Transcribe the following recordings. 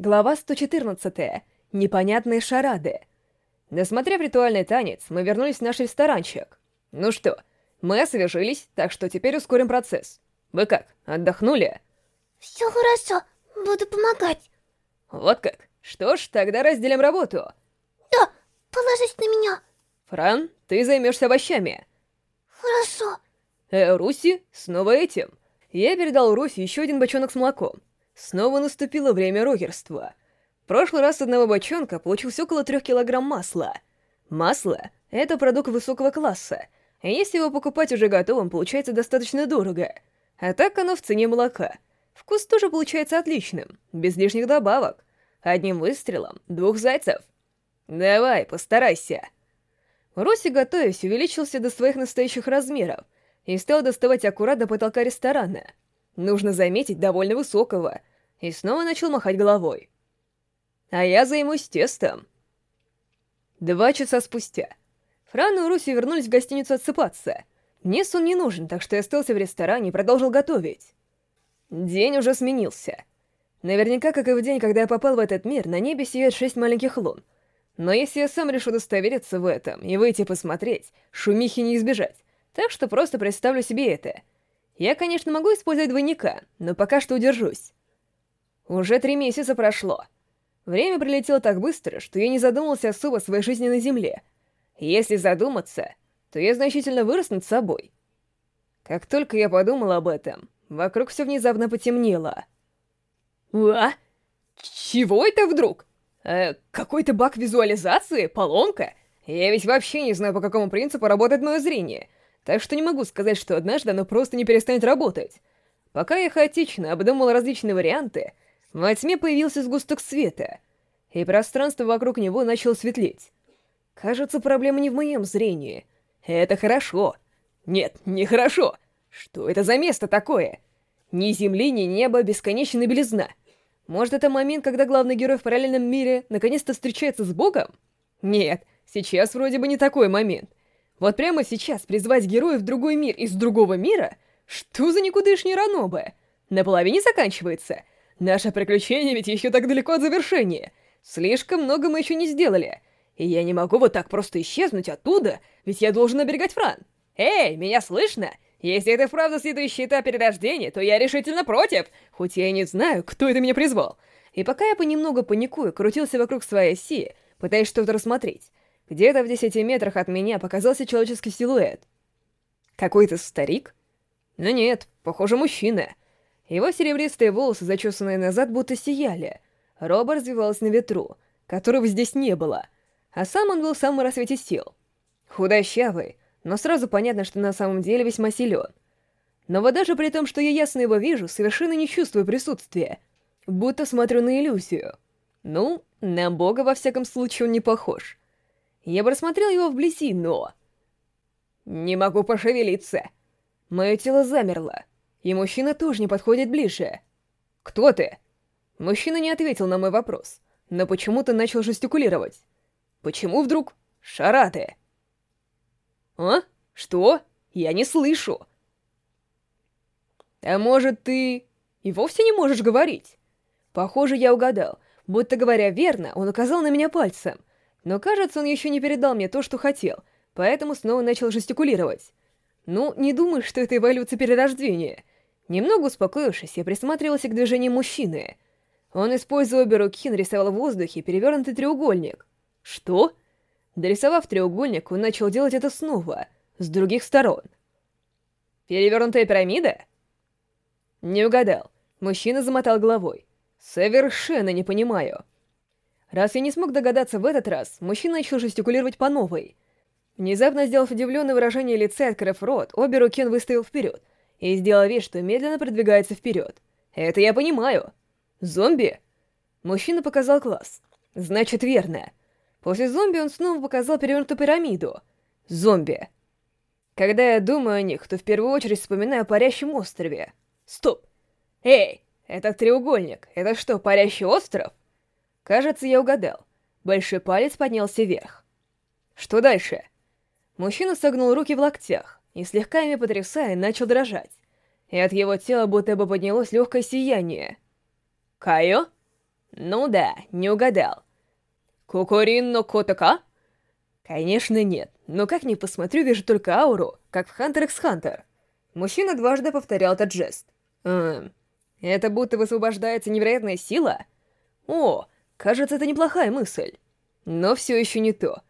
Глава 114. Непонятные шарады. Досмотрев ритуальный танец, мы вернулись в наш ресторанчик. Ну что, мы освежились, так что теперь ускорим процесс. Вы как, отдохнули? Все хорошо, буду помогать. Вот как. Что ж, тогда разделим работу. Да, положись на меня. Фран, ты займешься овощами. Хорошо. Э, Руси, снова этим. Я передал Руси еще один бочонок с молоком. Снова наступило время рокерства. В прошлый раз одного бочонка получилось около трех килограмм масла. Масло — это продукт высокого класса, и если его покупать уже готовым, получается достаточно дорого. А так оно в цене молока. Вкус тоже получается отличным, без лишних добавок. Одним выстрелом двух зайцев. Давай, постарайся. Руси, готовясь, увеличился до своих настоящих размеров и стал доставать аккурат до потолка ресторана. Нужно заметить, довольно высокого — и снова начал махать головой. «А я займусь тестом». Два часа спустя. Фран и Руси вернулись в гостиницу отсыпаться. Мне сон не нужен, так что я остался в ресторане и продолжил готовить. День уже сменился. Наверняка, как и в день, когда я попал в этот мир, на небе сияют шесть маленьких лун. Но если я сам решу удостовериться в этом и выйти посмотреть, шумихи не избежать. Так что просто представлю себе это. Я, конечно, могу использовать двойника, но пока что удержусь. Уже три месяца прошло. Время прилетело так быстро, что я не задумывался особо о своей жизни на Земле. Если задуматься, то я значительно вырос над собой. Как только я подумал об этом, вокруг все внезапно потемнело. А? Чего это вдруг? Э, Какой-то баг визуализации? Поломка? Я ведь вообще не знаю, по какому принципу работает мое зрение, так что не могу сказать, что однажды оно просто не перестанет работать. Пока я хаотично обдумал различные варианты, во тьме появился сгусток света, и пространство вокруг него начало светлеть. Кажется, проблема не в моем зрении. Это хорошо. Нет, не хорошо. Что это за место такое? Ни земли, ни неба, бесконечная белизна. Может, это момент, когда главный герой в параллельном мире наконец-то встречается с Богом? Нет, сейчас вроде бы не такой момент. Вот прямо сейчас призвать героя в другой мир из другого мира? Что за никудышний ранобы? На половине заканчивается — Наше приключение ведь еще так далеко от завершения. Слишком много мы еще не сделали. И я не могу вот так просто исчезнуть оттуда, ведь я должен оберегать Фран. Эй, меня слышно? Если это правда следующий этап перерождения, то я решительно против, хоть я и не знаю, кто это меня призвал. И пока я понемногу паникую, крутился вокруг своей оси, пытаясь что-то рассмотреть, где-то в десяти метрах от меня показался человеческий силуэт. Какой-то старик? Ну нет, похоже, мужчина. Его серебристые волосы, зачесанные назад, будто сияли. Роба развивалась на ветру, которого здесь не было, а сам он был в самом рассвете сил. Худощавый, но сразу понятно, что на самом деле весьма силен. Но вот даже при том, что я ясно его вижу, совершенно не чувствую присутствия, будто смотрю на иллюзию. Ну, на бога во всяком случае он не похож. Я бы рассмотрел его вблизи, но... Не могу пошевелиться. Мое тело замерло. И мужчина тоже не подходит ближе. «Кто ты?» Мужчина не ответил на мой вопрос, но почему-то начал жестикулировать. «Почему вдруг шараты?» «А? Что? Я не слышу!» «А может, ты и вовсе не можешь говорить?» Похоже, я угадал. Будто говоря верно, он указал на меня пальцем. Но кажется, он еще не передал мне то, что хотел, поэтому снова начал жестикулировать. Ну, не думаю, что это эволюция перерождения. Немного успокоившись, я присматривался к движениям мужчины. Он, используя обе руки, нарисовал в воздухе перевернутый треугольник. Что? Дорисовав треугольник, он начал делать это снова, с других сторон. Перевернутая пирамида? Не угадал. Мужчина замотал головой. Совершенно не понимаю. Раз я не смог догадаться в этот раз, мужчина начал жестикулировать по новой. Внезапно сделав удивленное выражение лица открыв рот, обе руки он выставил вперед — и сделал вид, что медленно продвигается вперед. Это я понимаю. Зомби? Мужчина показал класс. Значит, верно. После зомби он снова показал перевернутую пирамиду. Зомби. Когда я думаю о них, то в первую очередь вспоминаю о парящем острове. Стоп. Эй, этот треугольник, это что, парящий остров? Кажется, я угадал. Большой палец поднялся вверх. Что дальше? Мужчина согнул руки в локтях и слегка ими потрясая, начал дрожать. И от его тела будто бы поднялось легкое сияние. «Кайо?» Ну да, не угадал. Кукурин но Котака? Конечно, нет. Но как ни посмотрю, вижу только ауру, как в Hunter x Hunter. Мужчина дважды повторял этот жест. Эм, это будто высвобождается невероятная сила? О, кажется, это неплохая мысль. Но все еще не то.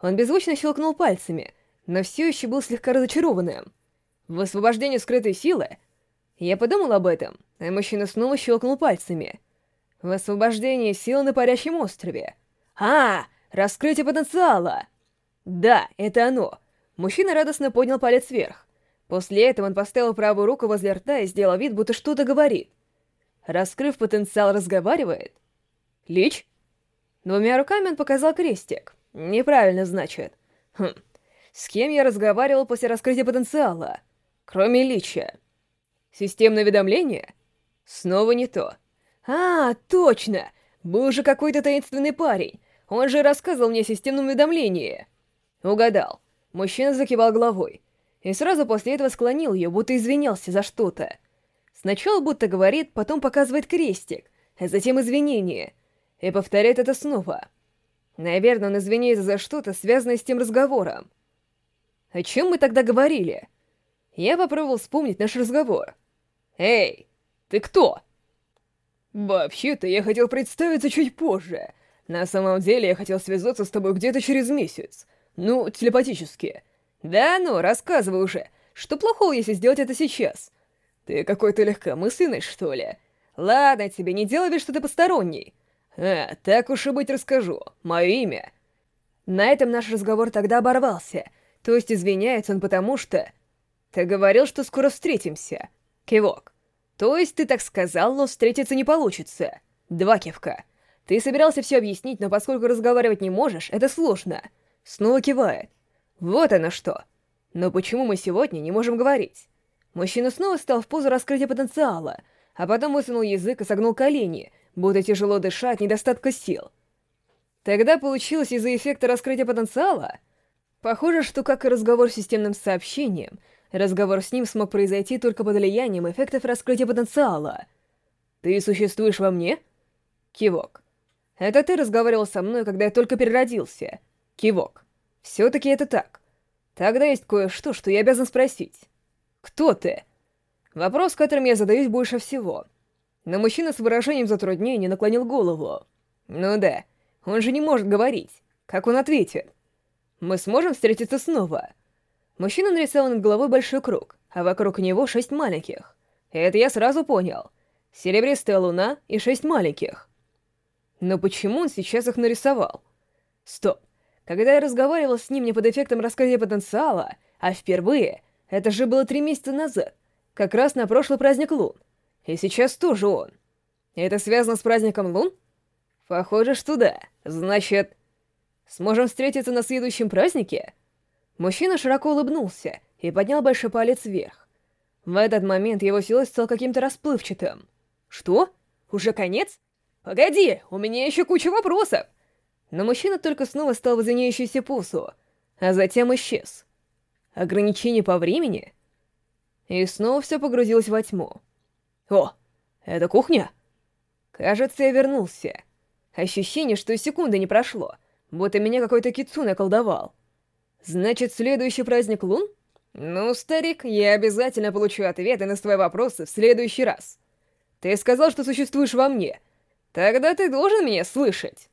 Он беззвучно щелкнул пальцами, но все еще был слегка разочарованным. Высвобождение скрытой силы? Я подумал об этом, а мужчина снова щелкнул пальцами. Высвобождение силы на парящем острове. А, раскрытие потенциала! Да, это оно. Мужчина радостно поднял палец вверх. После этого он поставил правую руку возле рта и сделал вид, будто что-то говорит. Раскрыв потенциал, разговаривает. Лич? Двумя руками он показал крестик. Неправильно, значит. Хм. С кем я разговаривал после раскрытия потенциала? Кроме Лича. Системное уведомление? Снова не то. А, точно! Был же какой-то таинственный парень. Он же рассказывал мне о системном уведомлении. Угадал. Мужчина закивал головой. И сразу после этого склонил ее, будто извинялся за что-то. Сначала будто говорит, потом показывает крестик, а затем извинение. И повторяет это снова. Наверное, он извиняется за что-то, связанное с тем разговором. О чем мы тогда говорили? Я попробовал вспомнить наш разговор. «Эй, ты кто?» «Вообще-то я хотел представиться чуть позже. На самом деле я хотел связаться с тобой где-то через месяц. Ну, телепатически. Да ну, рассказывай уже. Что плохого, если сделать это сейчас? Ты какой-то легкомысленный, что ли? Ладно тебе, не делай вид, что ты посторонний. А, так уж и быть расскажу. Мое имя. На этом наш разговор тогда оборвался. То есть извиняется он потому что... Ты говорил, что скоро встретимся. Кивок. То есть ты так сказал, но встретиться не получится. Два кивка. Ты собирался все объяснить, но поскольку разговаривать не можешь, это сложно. Снова кивает. Вот оно что. Но почему мы сегодня не можем говорить? Мужчина снова стал в позу раскрытия потенциала, а потом высунул язык и согнул колени, будто тяжело дыша от недостатка сил. Тогда получилось из-за эффекта раскрытия потенциала? Похоже, что, как и разговор с системным сообщением, разговор с ним смог произойти только под влиянием эффектов раскрытия потенциала. «Ты существуешь во мне?» Кивок. «Это ты разговаривал со мной, когда я только переродился?» Кивок. Все-таки это так. Тогда есть кое-что, что я обязан спросить. Кто ты? Вопрос, которым я задаюсь больше всего. Но мужчина с выражением затруднения наклонил голову. Ну да, он же не может говорить. Как он ответит? Мы сможем встретиться снова? Мужчина нарисовал над головой большой круг, а вокруг него шесть маленьких. Это я сразу понял. Серебристая луна и шесть маленьких. Но почему он сейчас их нарисовал? Стоп. Когда я разговаривал с ним не под эффектом раскрытия потенциала, а впервые, это же было три месяца назад, как раз на прошлый праздник Лун. И сейчас тоже он. Это связано с праздником Лун? Похоже, что да. Значит, сможем встретиться на следующем празднике? Мужчина широко улыбнулся и поднял большой палец вверх. В этот момент его силуэт стал каким-то расплывчатым. Что? Уже конец? Погоди, у меня еще куча вопросов! Но мужчина только снова стал в извиняющуюся позу, а затем исчез. Ограничение по времени? И снова все погрузилось во тьму. О, это кухня? Кажется, я вернулся. Ощущение, что секунды не прошло, будто меня какой-то кицу наколдовал. Значит, следующий праздник лун? Ну, старик, я обязательно получу ответы на свои вопросы в следующий раз. Ты сказал, что существуешь во мне. Тогда ты должен меня слышать.